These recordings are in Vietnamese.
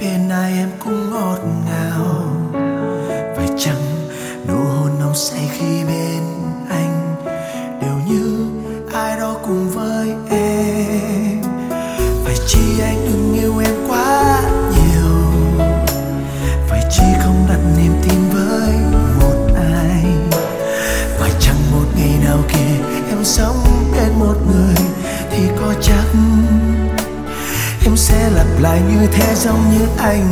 bên ai em cũng ngọt ngào. Phải chăng nụ hôn nóng say khi bên anh? Đều như ai đó cùng với em, phải chi anh đừng lại như thế trong như anh.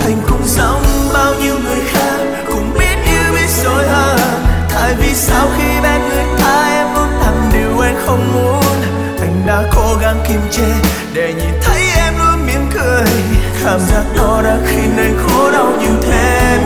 Anh cũng giống bao nhiêu người khác cũng biết yêu biết rồi hơn tại vì sao khi bên người ta em luôn làm điều anh không muốn, anh đã cố gắng kiềm chế để nhìn thấy em luôn mỉm cười. Cảm giác đó đã khiến anh khổ đau nhiều thêm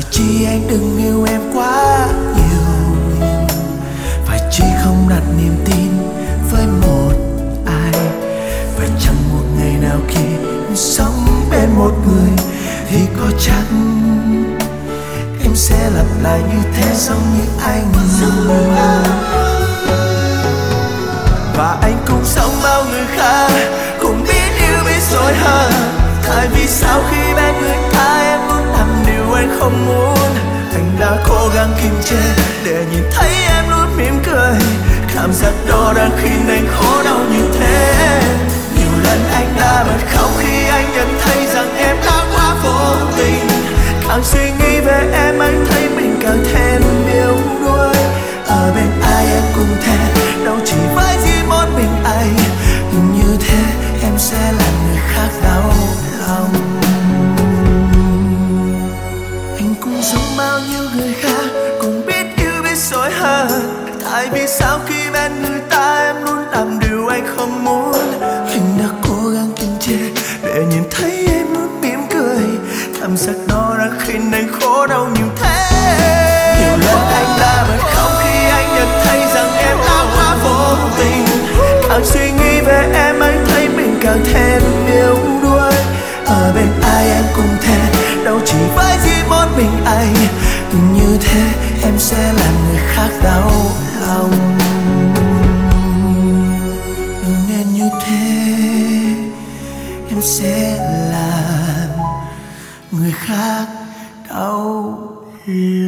phải chi anh đừng yêu em quá nhiều. Phải chi không đặt niềm tin với một ai. Phải chẳng một ngày nào khi sống bên một người thì có chắc em sẽ lặp lại như thế giống như anh. Cảm đó đang khiến anh khổ đau như thế. Nhiều lần anh đã bật khóc khi anh nhận thấy rằng em đã quá vô tình. Càng suy nghĩ về em, anh thấy mình càng thêm yêu đuối. Ở bên ai em cũng thế, đâu chỉ với riêng một mình anh. Như thế em sẽ là người khác đau lòng. Nhìn thấy em luôn mỉm cười. Cảm giác đó đã khiến anh khổ đau nhiều thế. Nhiều lần anh đã bật khóc khi anh nhận thấy rằng em sẽ làm người khác đau lòng